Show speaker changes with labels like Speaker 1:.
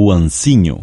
Speaker 1: o ancinho.